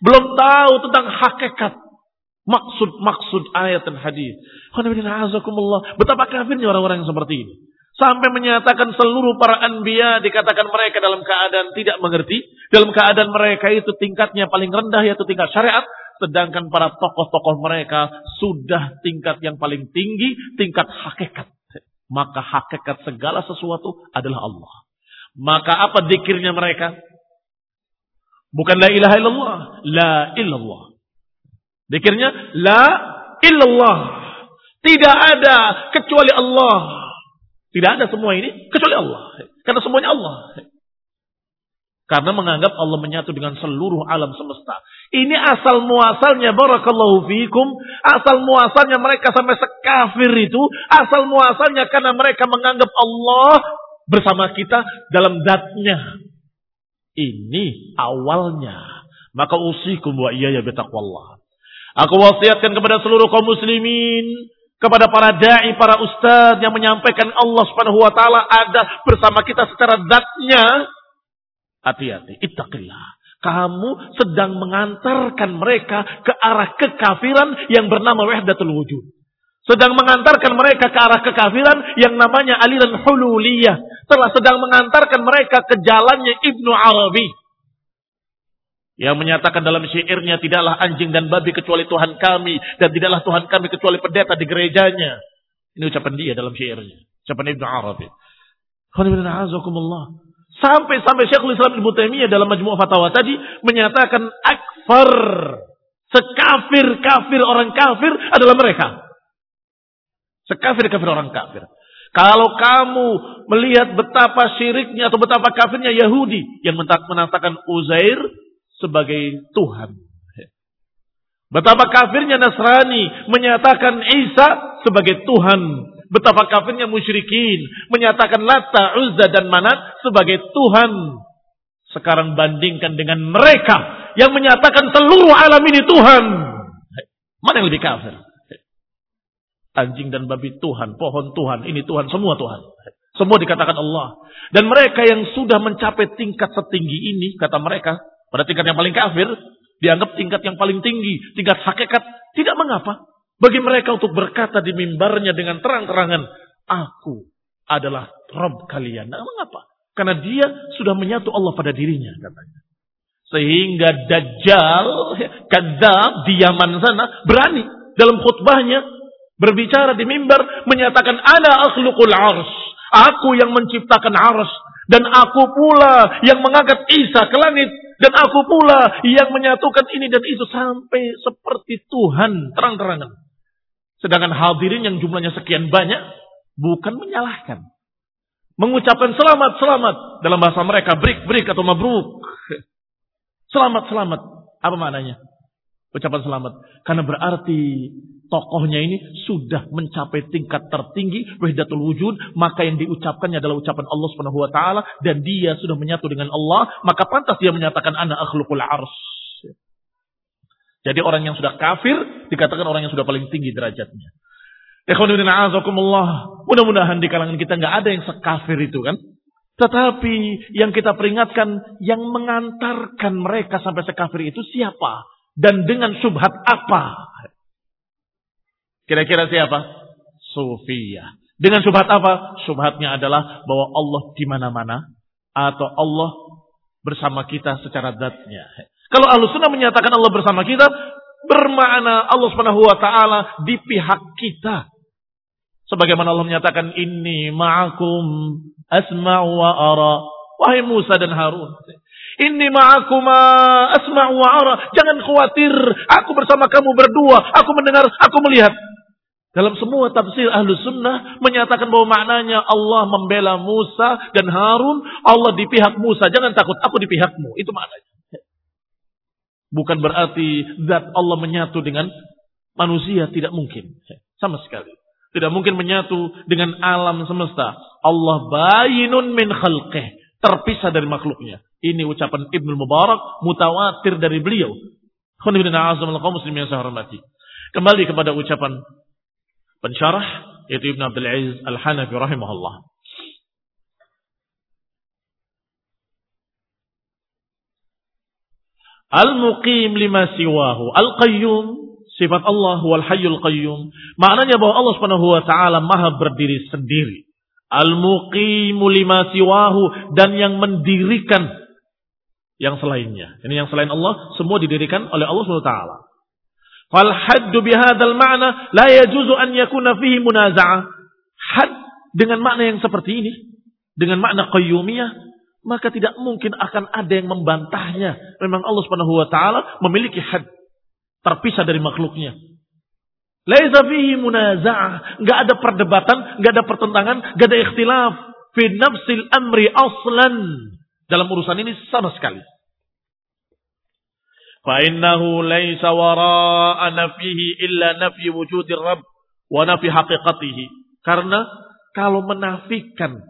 Belum tahu tentang hakikat maksud-maksud ayat dan hadis. Betapa kafirnya orang-orang yang seperti ini. Sampai menyatakan seluruh para anbiya dikatakan mereka dalam keadaan tidak mengerti. Dalam keadaan mereka itu tingkatnya paling rendah yaitu tingkat syariat. Sedangkan para tokoh-tokoh mereka sudah tingkat yang paling tinggi, tingkat hakikat. Maka hakikat segala sesuatu adalah Allah. Maka apa dikirnya mereka? Bukan la ilaha illallah. La illallah. Dikirnya la illallah. Tidak ada kecuali Allah. Tidak ada semua ini kecuali Allah. Karena semuanya Allah. Karena menganggap Allah menyatu dengan seluruh alam semesta. Ini asal muasalnya barakallahu fikum. Asal muasalnya mereka sampai sekafir itu. Asal muasalnya karena mereka menganggap Allah bersama kita dalam zatnya. Ini awalnya. Maka usikum wa iya ya. Aku wasiatkan kepada seluruh kaum muslimin kepada para dai, para ustadz yang menyampaikan Allah Subhanahu wa taala ada bersama kita secara zatnya. Hati-hati, ittaqillah. Kamu sedang mengantarkan mereka ke arah kekafiran yang bernama wahdatul wujud. Sedang mengantarkan mereka ke arah kekafiran yang namanya aliran hululiyah. Telah sedang mengantarkan mereka ke jalannya Ibnu Arabi yang menyatakan dalam syairnya tidaklah anjing dan babi kecuali Tuhan kami dan tidaklah Tuhan kami kecuali pendeta di gerejanya. Ini ucapan dia dalam syairnya. Ucapan Ibnu Arabi. Sampai-sampai Syekhul Islam Ibnu Taimiyah dalam Majmu' Fatawa tadi menyatakan akfar sekafir-kafir orang kafir adalah mereka. Sekafir-kafir orang kafir. Kalau kamu melihat betapa syiriknya atau betapa kafirnya Yahudi yang menatakan Uzair sebagai Tuhan. Betapa kafirnya Nasrani menyatakan Isa sebagai Tuhan. Betapa kafirnya musyrikin menyatakan Lata, Uzza dan Manat sebagai Tuhan. Sekarang bandingkan dengan mereka yang menyatakan seluruh alam ini Tuhan. Mana yang lebih kafir? Anjing dan babi Tuhan, pohon Tuhan, ini Tuhan, semua Tuhan. Semua dikatakan Allah. Dan mereka yang sudah mencapai tingkat setinggi ini, kata mereka, pada tingkat yang paling kafir, dianggap tingkat yang paling tinggi, tingkat hakikat, tidak mengapa. Bagi mereka untuk berkata di mimbarnya dengan terang-terangan, aku adalah Rob kalian. Nah, mengapa? Karena dia sudah menyatu Allah pada dirinya, katanya. Sehingga Dajjal, kadzab di Yaman sana, berani dalam khutbahnya berbicara di mimbar menyatakan ada akhlukul ars. Aku yang menciptakan ars dan aku pula yang mengangkat Isa ke langit dan aku pula yang menyatukan ini dan itu sampai seperti Tuhan terang-terangan. Sedangkan hadirin yang jumlahnya sekian banyak bukan menyalahkan. Mengucapkan selamat-selamat dalam bahasa mereka break-break atau mabruk. Selamat-selamat. Apa maknanya? Ucapan selamat. Karena berarti tokohnya ini sudah mencapai tingkat tertinggi wahdatul wujud, maka yang diucapkannya adalah ucapan Allah Subhanahu wa taala dan dia sudah menyatu dengan Allah, maka pantas dia menyatakan ana akhlukul ars. Jadi orang yang sudah kafir dikatakan orang yang sudah paling tinggi derajatnya. Mudah-mudahan di kalangan kita nggak ada yang sekafir itu kan. Tetapi yang kita peringatkan yang mengantarkan mereka sampai sekafir itu siapa? Dan dengan subhat apa? Kira-kira siapa? Sufia. Dengan subhat apa? Subhatnya adalah bahwa Allah di mana-mana atau Allah bersama kita secara zatnya. Kalau Allah sunnah menyatakan Allah bersama kita, bermakna Allah Subhanahu wa taala di pihak kita. Sebagaimana Allah menyatakan ini ma'akum asma'u wa ara. Wahai Musa dan Harun. Ini ma'akuma asma'u wa ara. Jangan khawatir. Aku bersama kamu berdua. Aku mendengar, aku melihat. Dalam semua tafsir ahlu sunnah menyatakan bahwa maknanya Allah membela Musa dan Harun. Allah di pihak Musa. Jangan takut, aku di pihakmu. Itu maknanya. Bukan berarti zat Allah menyatu dengan manusia. Tidak mungkin. Sama sekali. Tidak mungkin menyatu dengan alam semesta. Allah bayinun min khalqih. Terpisah dari makhluknya. Ini ucapan Ibnu Mubarak. Mutawatir dari beliau. Kembali kepada ucapan pensyarah yaitu Ibn Abdul Aziz Al-Hanafi rahimahullah. Al-muqim lima siwahu. Al-qayyum sifat Allah wal hayyul qayyum. Maknanya bahwa Allah Subhanahu wa taala maha berdiri sendiri. Al-muqimu lima siwahu dan yang mendirikan yang selainnya. Ini yang selain Allah semua didirikan oleh Allah Subhanahu wa taala. Fal haddu bihadzal ma'na la yajuzu an yakuna fihi munaza'ah. Had dengan makna yang seperti ini, dengan makna qayyumiyah, maka tidak mungkin akan ada yang membantahnya. Memang Allah Subhanahu wa taala memiliki had terpisah dari makhluknya. Laisa fihi munaza'ah, enggak ada perdebatan, enggak ada pertentangan, enggak ada ikhtilaf fi nafsil amri aslan. Dalam urusan ini sama sekali. Fa innahu laisa wara'a nafihi illa nafi wujudir rabb wa nafi haqiqatihi. Karena kalau menafikan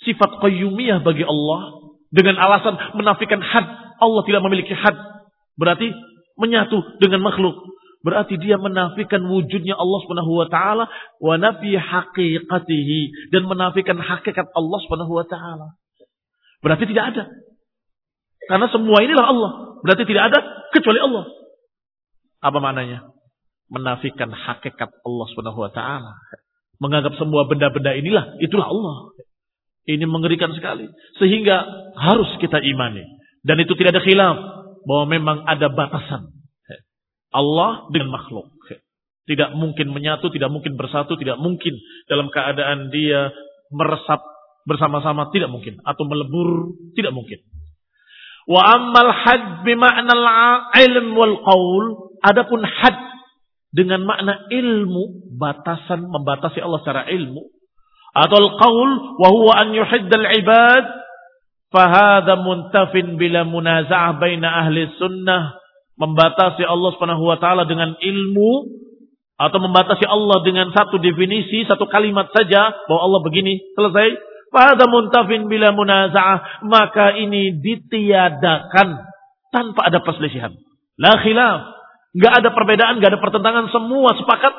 sifat qayyumiyah bagi Allah dengan alasan menafikan had. Allah tidak memiliki had. Berarti menyatu dengan makhluk. Berarti dia menafikan wujudnya Allah Subhanahu wa taala wa nafi haqiqatihi dan menafikan hakikat Allah Subhanahu wa taala. Berarti tidak ada. Karena semua inilah Allah. Berarti tidak ada kecuali Allah. Apa maknanya? Menafikan hakikat Allah Subhanahu wa taala. Menganggap semua benda-benda inilah itulah Allah. Ini mengerikan sekali. Sehingga harus kita imani. Dan itu tidak ada khilaf. Bahwa memang ada batasan. Allah dengan makhluk. Tidak mungkin menyatu, tidak mungkin bersatu, tidak mungkin dalam keadaan dia meresap bersama-sama, tidak mungkin. Atau melebur, tidak mungkin. Wa ammal had bima'nal ilm wal qaul. Adapun had dengan makna ilmu, batasan membatasi Allah secara ilmu atau al-qaul wa huwa an yuhiddal ibad fahadha muntafin bila munaza'ah baina ahli sunnah membatasi Allah Subhanahu wa taala dengan ilmu atau membatasi Allah dengan satu definisi, satu kalimat saja bahwa Allah begini, selesai. Fahadha muntafin bila munaza'ah, maka ini ditiadakan tanpa ada perselisihan. La khilaf. Enggak ada perbedaan, enggak ada pertentangan, semua sepakat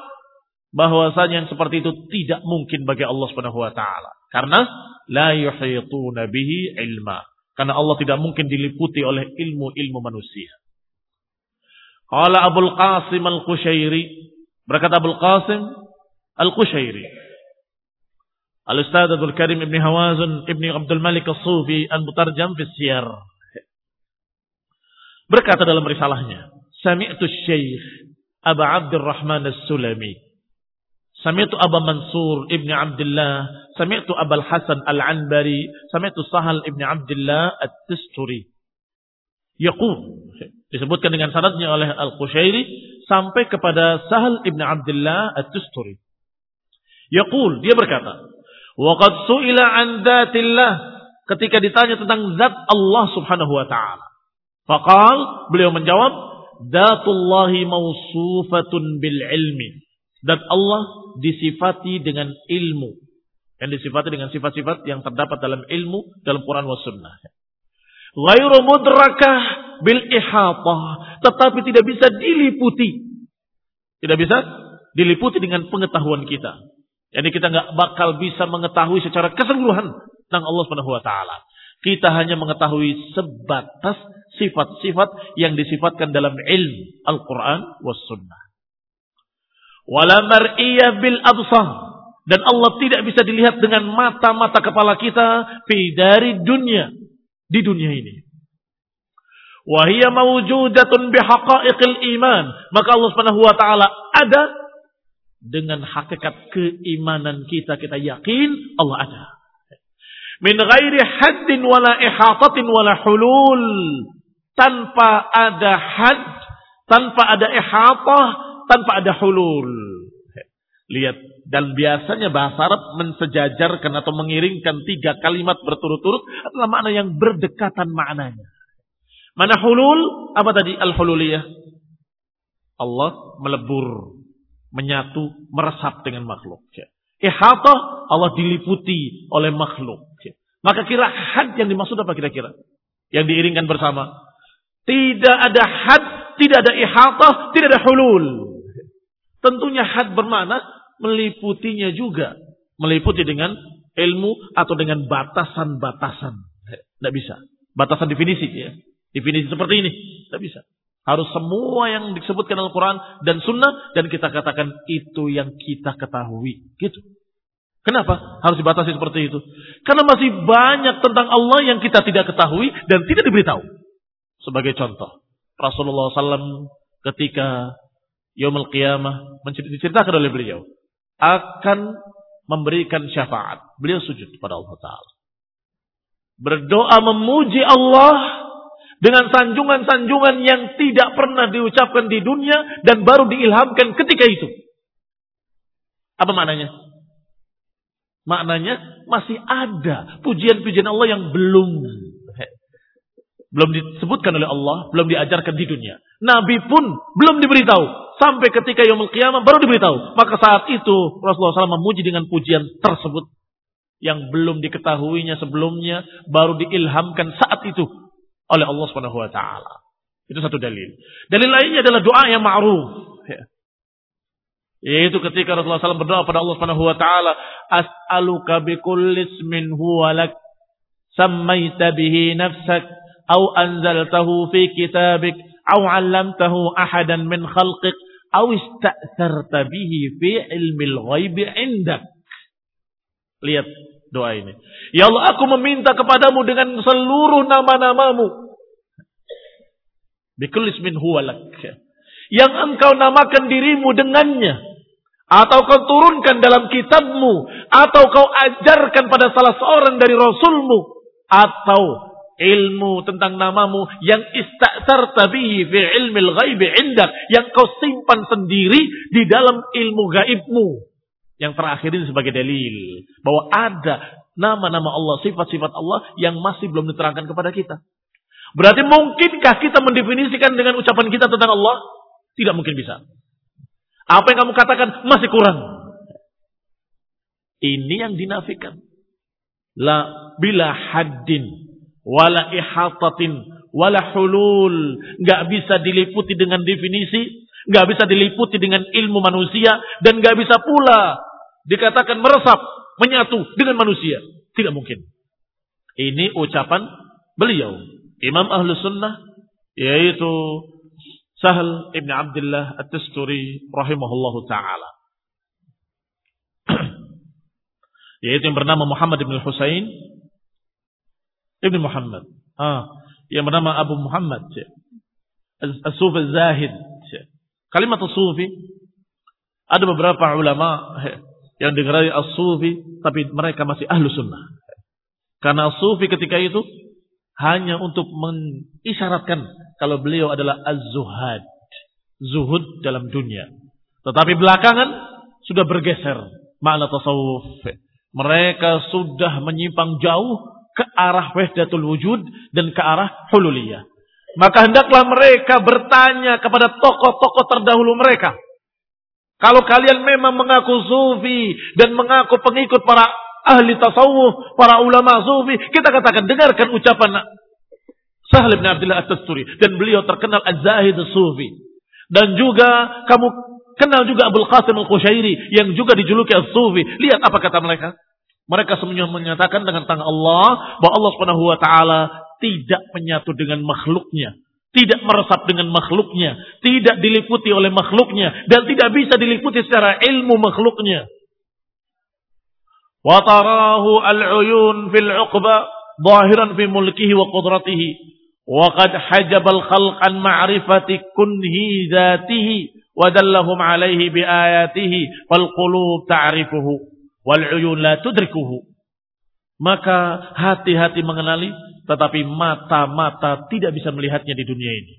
bahwasanya yang seperti itu tidak mungkin bagi Allah Subhanahu wa taala. Karena la yuhituna bihi ilma. Karena Allah tidak mungkin diliputi oleh ilmu-ilmu manusia. Qala Abdul Qasim Al-Qushairi, berkata Abdul Qasim Al-Qushairi. Al-Ustadz Abdul Karim Ibn Hawazun Ibn Abdul Malik As-Sufi An-Mutarjam fi Siyar. Berkata dalam risalahnya, Sami'tu Syekh Abu Abdurrahman As-Sulami Sami'tu Aba Mansur ibni Abdullah, sami'tu Abul Hasan Al-Anbari, sami'tu Sahal ibni Abdullah At-Tisturi. Yaqul disebutkan dengan sanadnya oleh Al-Qushairi sampai kepada Sahal ibni Abdullah At-Tisturi. Yaqul dia berkata, "Wa qad su'ila an dzatillah" ketika ditanya tentang zat Allah Subhanahu wa taala. Faqal beliau menjawab, "Dzatullahi mausufatun bil ilmi." Dan Allah disifati dengan ilmu. Yang disifati dengan sifat-sifat yang terdapat dalam ilmu dalam Quran wa sunnah. Ghairu mudrakah bil ihatah. Tetapi tidak bisa diliputi. Tidak bisa diliputi dengan pengetahuan kita. Jadi kita nggak bakal bisa mengetahui secara keseluruhan tentang Allah Subhanahu wa taala. Kita hanya mengetahui sebatas sifat-sifat yang disifatkan dalam ilmu Al-Quran was sunnah. Wala mar'iyah bil absar. Dan Allah tidak bisa dilihat dengan mata-mata kepala kita dari dunia. Di dunia ini. Wahia mawujudatun bihaqa'iqil iman. Maka Allah subhanahu wa ta'ala ada dengan hakikat keimanan kita. Kita yakin Allah ada. Min ghairi haddin wala ihatatin wala hulul. Tanpa ada had, tanpa ada ihatah, tanpa ada hulul. Lihat, dan biasanya bahasa Arab mensejajarkan atau mengiringkan tiga kalimat berturut-turut adalah makna yang berdekatan maknanya. Mana hulul? Apa tadi al-hululiyah? Allah melebur, menyatu, meresap dengan makhluk. Ihatah, Allah diliputi oleh makhluk. Maka kira had yang dimaksud apa kira-kira? Yang diiringkan bersama. Tidak ada had, tidak ada ihatah, tidak ada hulul. Tentunya had bermakna meliputinya juga. Meliputi dengan ilmu atau dengan batasan-batasan. Tidak bisa. Batasan definisi ya. Definisi seperti ini. Tidak bisa. Harus semua yang disebutkan dalam Quran dan Sunnah dan kita katakan itu yang kita ketahui. Gitu. Kenapa harus dibatasi seperti itu? Karena masih banyak tentang Allah yang kita tidak ketahui dan tidak diberitahu. Sebagai contoh, Rasulullah SAW ketika Yomul Qiyamah diceritakan oleh beliau akan memberikan syafaat. Beliau sujud kepada Allah Taala. Berdoa memuji Allah dengan sanjungan-sanjungan yang tidak pernah diucapkan di dunia dan baru diilhamkan ketika itu. Apa maknanya? Maknanya masih ada pujian-pujian Allah yang belum belum disebutkan oleh Allah, belum diajarkan di dunia. Nabi pun belum diberitahu. Sampai ketika Yomul Qiyamah baru diberitahu. Maka saat itu Rasulullah SAW memuji dengan pujian tersebut. Yang belum diketahuinya sebelumnya. Baru diilhamkan saat itu oleh Allah Subhanahu wa taala. Itu satu dalil. Dalil lainnya adalah doa yang ma'ruf. Ya. Yaitu ketika Rasulullah SAW berdoa pada Allah Subhanahu wa taala, "As'aluka bi kulli ismin huwa lak sammaita bihi nafsak aw anzaltahu fi kitabik aw 'allamtahu ahadan min khalqik aw ista'tharta bihi fi ilmil ghaibi 'indak." Lihat doa ini. Ya Allah, aku meminta kepadamu dengan seluruh nama-namamu. Bikulis min huwalak. Yang engkau namakan dirimu dengannya. Atau kau turunkan dalam kitabmu. Atau kau ajarkan pada salah seorang dari rasulmu. Atau ilmu tentang namamu yang istasar tabihi fi ilmil ghaibi indak. Yang kau simpan sendiri di dalam ilmu gaibmu. Yang terakhir ini sebagai dalil bahwa ada nama-nama Allah, sifat-sifat Allah yang masih belum diterangkan kepada kita. Berarti mungkinkah kita mendefinisikan dengan ucapan kita tentang Allah? Tidak mungkin bisa. Apa yang kamu katakan masih kurang. Ini yang dinafikan. La bila haddin wala ihatatin wala hulul. Nggak bisa diliputi dengan definisi, nggak bisa diliputi dengan ilmu manusia, dan nggak bisa pula dikatakan meresap, menyatu dengan manusia. Tidak mungkin. Ini ucapan beliau. Imam Ahlu Sunnah, yaitu Sahal Ibn Abdullah At-Tusturi rahimahullahu ta'ala. yaitu yang bernama Muhammad Ibn Husain Ibn Muhammad. Ah, yang bernama Abu Muhammad. As-Sufi Zahid. Kalimat Sufi ada beberapa ulama yang digerai as-sufi tapi mereka masih ahlu sunnah. Karena sufi ketika itu hanya untuk mengisyaratkan kalau beliau adalah az-zuhad. Zuhud dalam dunia. Tetapi belakangan sudah bergeser makna tasawuf. Mereka sudah menyimpang jauh ke arah wahdatul wujud dan ke arah hululiyah. Maka hendaklah mereka bertanya kepada tokoh-tokoh terdahulu mereka kalau kalian memang mengaku sufi dan mengaku pengikut para ahli tasawuf, para ulama sufi, kita katakan dengarkan ucapan Sahal bin Abdullah At-Tasturi dan beliau terkenal Az-Zahid Sufi. Dan juga kamu kenal juga Abdul Qasim Al-Qushairi yang juga dijuluki As-Sufi. Lihat apa kata mereka? Mereka semuanya menyatakan dengan tangan Allah bahwa Allah Subhanahu wa taala tidak menyatu dengan makhluknya tidak meresap dengan makhluknya, tidak diliputi oleh makhluknya, dan tidak bisa diliputi secara ilmu makhluknya. وَتَرَاهُ الْعُيُونَ فِي الْعُقْبَةِ ظَاهِرًا فِي مُلْكِهِ وَقُدْرَتِهِ وَقَدْ حَجَبَ الْخَلْقَ عَنْ مَعْرِفَةِ كُنْهِ ذَاتِهِ وَدَلَّهُمْ عَلَيْهِ بِآيَاتِهِ فَالْقُلُوبُ تَعْرِفُهُ وَالْعُيُونَ لَا تُدْرِكُهُ Maka hati-hati mengenali tetapi mata-mata tidak bisa melihatnya di dunia ini.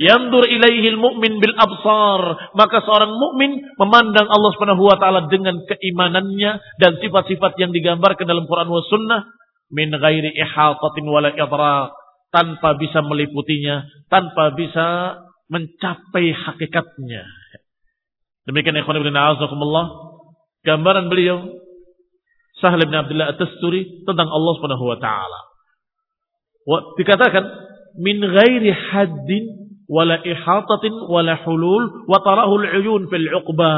Yandur ilaihil mu'min bil absar. Maka seorang mukmin memandang Allah Subhanahu wa taala dengan keimanannya dan sifat-sifat yang digambarkan dalam Quran wa sunnah min ghairi ihatatin wala idrak tanpa bisa meliputinya, tanpa bisa mencapai hakikatnya. Demikian ikhwan ibn a'azakumullah gambaran beliau Sahal bin Abdullah At-Tasturi tentang Allah Subhanahu wa taala dikatakan min ghairi haddin wala ihatatin wala hulul wa tarahul uyun fil uqba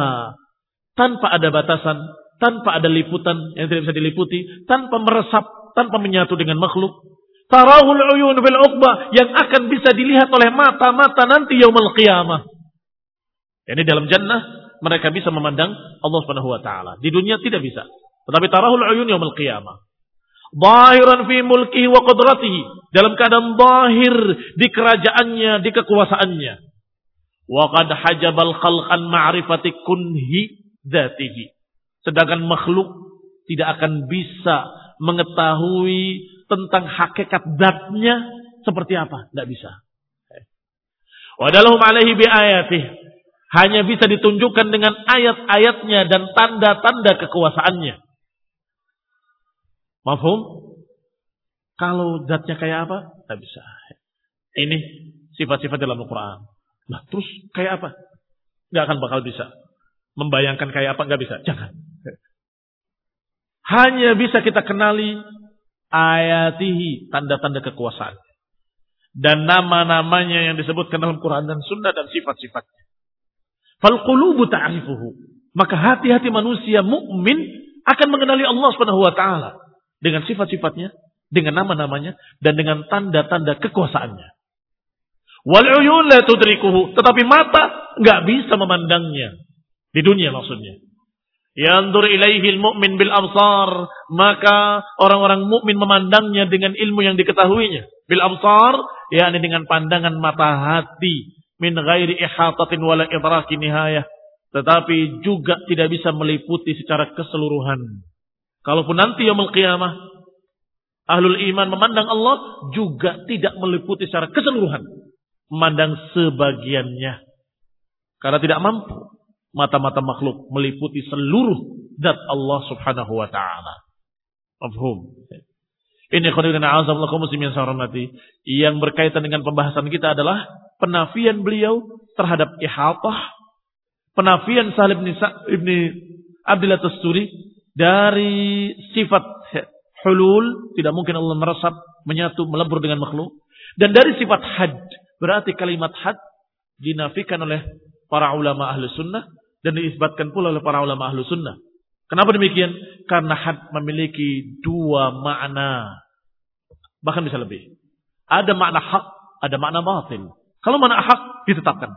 tanpa ada batasan tanpa ada liputan yang tidak bisa diliputi tanpa meresap tanpa menyatu dengan makhluk Tarahul uyun bil uqbah yang akan bisa dilihat oleh mata-mata nanti yaumul qiyamah. Ini dalam jannah mereka bisa memandang Allah Subhanahu wa taala. Di dunia tidak bisa. Tetapi tarahul uyun yaumul qiyamah. Zahiran fi mulkihi wa qudratihi. Dalam keadaan zahir di kerajaannya, di kekuasaannya. Wa qad hajabal khalqan ma'rifati kunhi dzatihi. Sedangkan makhluk tidak akan bisa mengetahui tentang hakikat zatnya seperti apa? Tidak bisa. Wadalhum alaihi bi ayatih. Hanya bisa ditunjukkan dengan ayat-ayatnya dan tanda-tanda kekuasaannya. Mafhum? Kalau zatnya kayak apa? Tidak bisa. Ini sifat-sifat dalam Al-Quran. Nah, terus kayak apa? Gak akan bakal bisa. Membayangkan kayak apa? Gak bisa. Jangan. Hanya bisa kita kenali ayatihi, tanda-tanda kekuasaan. Dan nama-namanya yang disebutkan dalam Quran dan Sunnah dan sifat-sifatnya. Fal qulubu ta'rifuhu. Maka hati-hati manusia mukmin akan mengenali Allah Subhanahu wa taala dengan sifat-sifatnya, dengan nama-namanya dan dengan tanda-tanda kekuasaannya. La tudrikuhu, tetapi mata nggak bisa memandangnya di dunia maksudnya. Yandur ilaihi mu'min bil absar. Maka orang-orang mukmin memandangnya dengan ilmu yang diketahuinya. Bil absar, yakni dengan pandangan mata hati. Min ghairi ihatatin wala idraki nihayah. Tetapi juga tidak bisa meliputi secara keseluruhan. Kalaupun nanti yaumul qiyamah, ahlul iman memandang Allah juga tidak meliputi secara keseluruhan. Memandang sebagiannya. Karena tidak mampu mata-mata makhluk meliputi seluruh zat Allah Subhanahu wa taala. Mafhum. Ini khonirina yang hormati. Yang berkaitan dengan pembahasan kita adalah penafian beliau terhadap ihatah. Penafian Salim ibn Abdullah Tasturi dari sifat hulul. Tidak mungkin Allah meresap, menyatu, melebur dengan makhluk. Dan dari sifat had. Berarti kalimat had dinafikan oleh para ulama ahli sunnah dan diisbatkan pula oleh para ulama ahlu sunnah. Kenapa demikian? Karena had memiliki dua makna. Bahkan bisa lebih. Ada makna hak, ada makna batil. Kalau makna hak ditetapkan.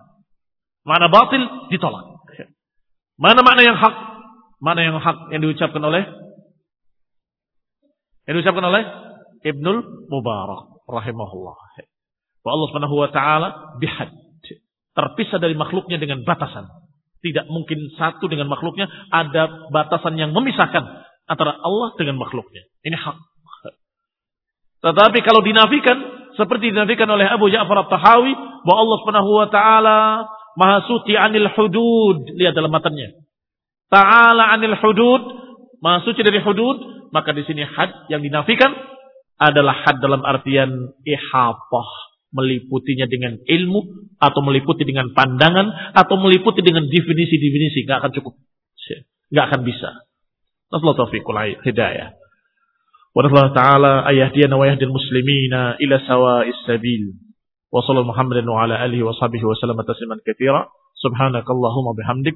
Makna batil ditolak. Mana makna yang hak? Mana yang hak yang diucapkan oleh yang diucapkan oleh Ibnul Mubarak rahimahullah. Wa Allah Subhanahu wa taala bihad. Terpisah dari makhluknya dengan batasan. Tidak mungkin satu dengan makhluknya. Ada batasan yang memisahkan antara Allah dengan makhluknya. Ini hak. Tetapi kalau dinafikan, seperti dinafikan oleh Abu Ja'far al-Tahawi, bahwa Allah subhanahu wa ta'ala maha suci anil hudud. Lihat dalam matanya. Ta'ala anil hudud, maha suci dari hudud, maka di sini had yang dinafikan adalah had dalam artian ihapah meliputinya dengan ilmu atau meliputi dengan pandangan atau meliputi dengan definisi-definisi. Nggak akan cukup. Nggak akan bisa. Nasallahu taufiqul hidayah. Wa nasallahu ta'ala ayahdiyana wa yahdil muslimina ila sawa'is sabil. Wa sallallahu muhammadin wa ala alihi wa sahbihi wa sallam tasliman katsira subhanakallahumma bihamdik